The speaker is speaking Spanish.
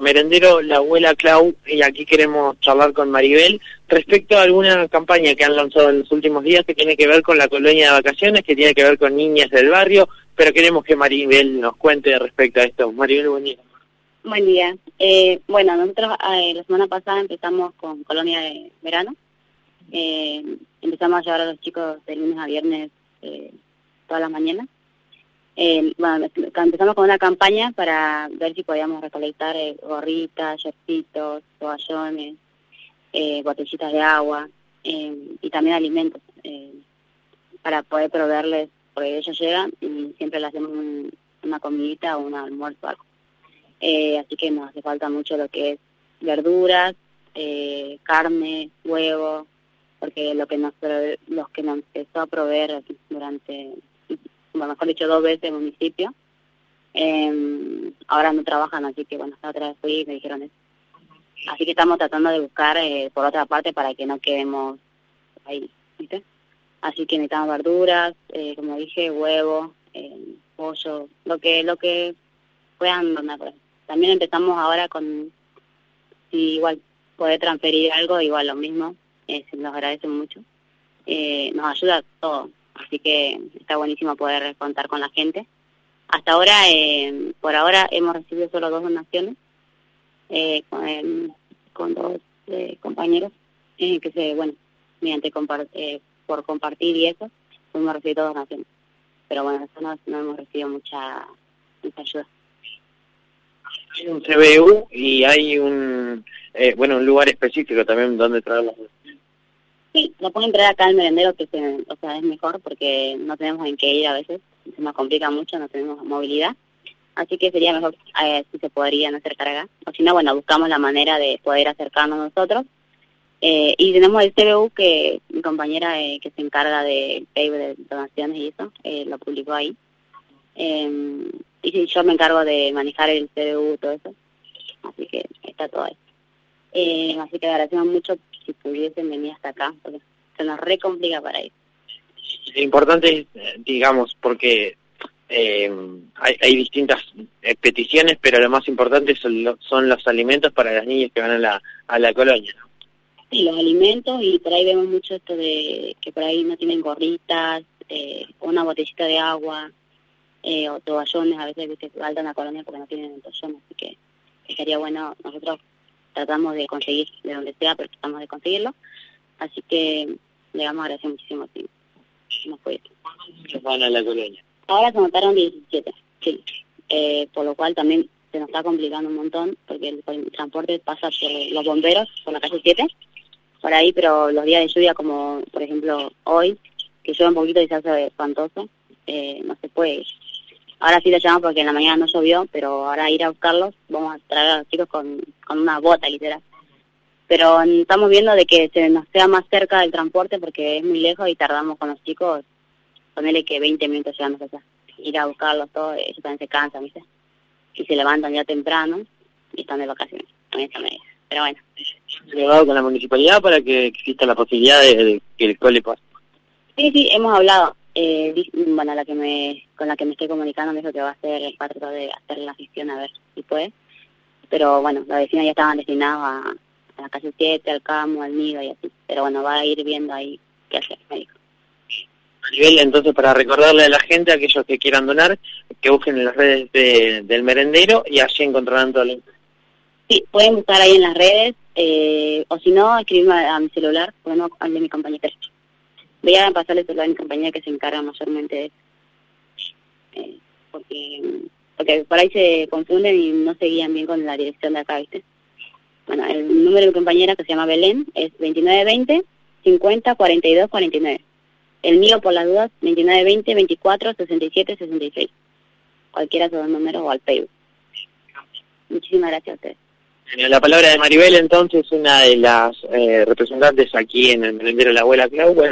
merendero La Abuela Clau y aquí queremos charlar con Maribel respecto a alguna campaña que han lanzado en los últimos días que tiene que ver con la colonia de vacaciones, que tiene que ver con niñas del barrio, pero queremos que Maribel nos cuente respecto a esto. Maribel, buen día. Buen día. Eh, bueno, nosotros eh, la semana pasada empezamos con colonia de verano. Eh, empezamos a llevar a los chicos de lunes a viernes eh, todas las mañanas eh, bueno, empezamos con una campaña para ver si podíamos recolectar eh, gorritas, yercitos, toallones, eh, botellitas de agua eh, y también alimentos eh, para poder proveerles, porque ellos llegan y siempre les hacemos una comidita o un almuerzo algo. Así que nos hace falta mucho lo que es verduras, carne, huevo, porque lo que nos los que nos empezó a proveer durante bueno, mejor dicho, dos veces en municipio. Eh, ahora no trabajan, así que bueno, otra vez fui y me dijeron eso. Así que estamos tratando de buscar eh, por otra parte para que no quedemos ahí, ¿viste? Así que necesitamos verduras, eh, como dije, huevo, eh, pollo, lo que lo que puedan donar. También empezamos ahora con, si igual poder transferir algo, igual lo mismo, eh, se nos agradece mucho. Eh, nos ayuda todo, así que está buenísimo poder contar con la gente. Hasta ahora, eh, por ahora, hemos recibido solo dos donaciones eh, con, con dos eh, compañeros eh, que se, bueno, mediante compart eh, por compartir y eso, hemos recibido dos donaciones. Pero bueno, eso no, no hemos recibido mucha, mucha ayuda. Hay un CBU y hay un, eh, bueno, un lugar específico también donde traer las Sí, lo pueden traer acá al merendero, que se, o sea, es mejor porque no tenemos en qué ir a veces, se nos complica mucho, no tenemos movilidad. Así que sería mejor eh, si se podrían acercar acá. O si no, bueno, buscamos la manera de poder acercarnos nosotros. Eh, y tenemos el CBU que mi compañera eh, que se encarga de Facebook de donaciones y eso, eh, lo publicó ahí. Eh, y yo me encargo de manejar el CBU todo eso. Así que está todo ahí. Eh, así que agradecemos mucho si pudiesen venir hasta acá, porque se nos re complica para ir. Importante, digamos, porque eh, hay, hay, distintas eh, peticiones, pero lo más importante son, lo, son, los alimentos para las niñas que van a la, a la colonia. ¿no? Sí, los alimentos, y por ahí vemos mucho esto de que por ahí no tienen gorritas, eh, una botellita de agua, eh, o toallones, a veces ¿viste? faltan a la colonia porque no tienen toallones, así que, que sería bueno, nosotros tratamos de conseguir de donde sea, pero tratamos de conseguirlo, así que le damos gracias muchísimo si nos puede. van a la colonia? Ahora se notaron 17, sí. Eh, por lo cual también se nos está complicando un montón, porque el, el, transporte pasa por los bomberos, por la calle 7, por ahí, pero los días de lluvia, como por ejemplo hoy, que llueve un poquito y se hace espantoso, eh, no se puede. Ahora sí lo llamamos porque en la mañana no llovió, pero ahora ir a buscarlos, vamos a traer a los chicos con, con una bota, literal. Pero estamos viendo de que se nos sea más cerca del transporte porque es muy lejos y tardamos con los chicos ponerle que 20 minutos llegando allá. Ir a buscarlos todos, ellos también se cansan, ¿viste? Y se levantan ya temprano y están de vacaciones. También está medio. Pero bueno. ¿Llevado con la municipalidad para que exista la posibilidad de, de que el cole pase? Sí, sí, hemos hablado. Eh, bueno, la que me, con la que me estoy comunicando me dijo que va a hacer, va a tratar de hacer la gestión a ver si puede. Pero bueno, los vecinos ya estaban destinados a, a la calle 7, al Camo, al Nido y así. Pero bueno, va a ir viendo ahí qué hacer, me dijo nivel entonces para recordarle a la gente, a aquellos que quieran donar, que busquen en las redes de, del merendero y allí encontrarán todo lo Sí, pueden buscar ahí en las redes, eh, o si no, escribirme a, a mi celular, bueno, al de mi compañera. Voy a pasarle a mi compañera que se encarga mayormente de eso. Eh, porque, porque por ahí se confunden y no seguían bien con la dirección de acá, ¿viste? Bueno, el número de mi compañera que se llama Belén es 2920 50 42 49. El mío, por las dudas, 2920 24 67 66. Cualquiera de los números o al Facebook. Muchísimas gracias a ustedes. La palabra de Maribel, entonces, una de las eh, representantes aquí en el merendero de la abuela Clau. Bueno,